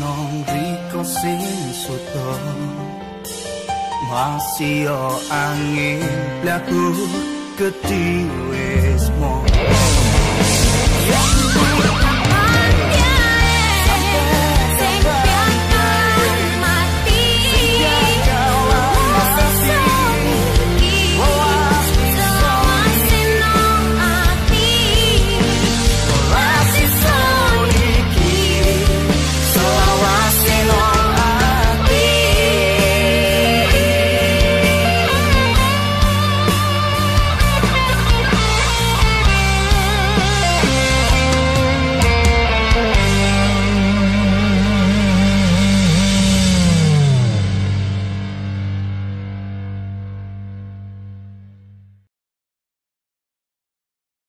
nong riko sing suto masih angin pelaku ketiwe.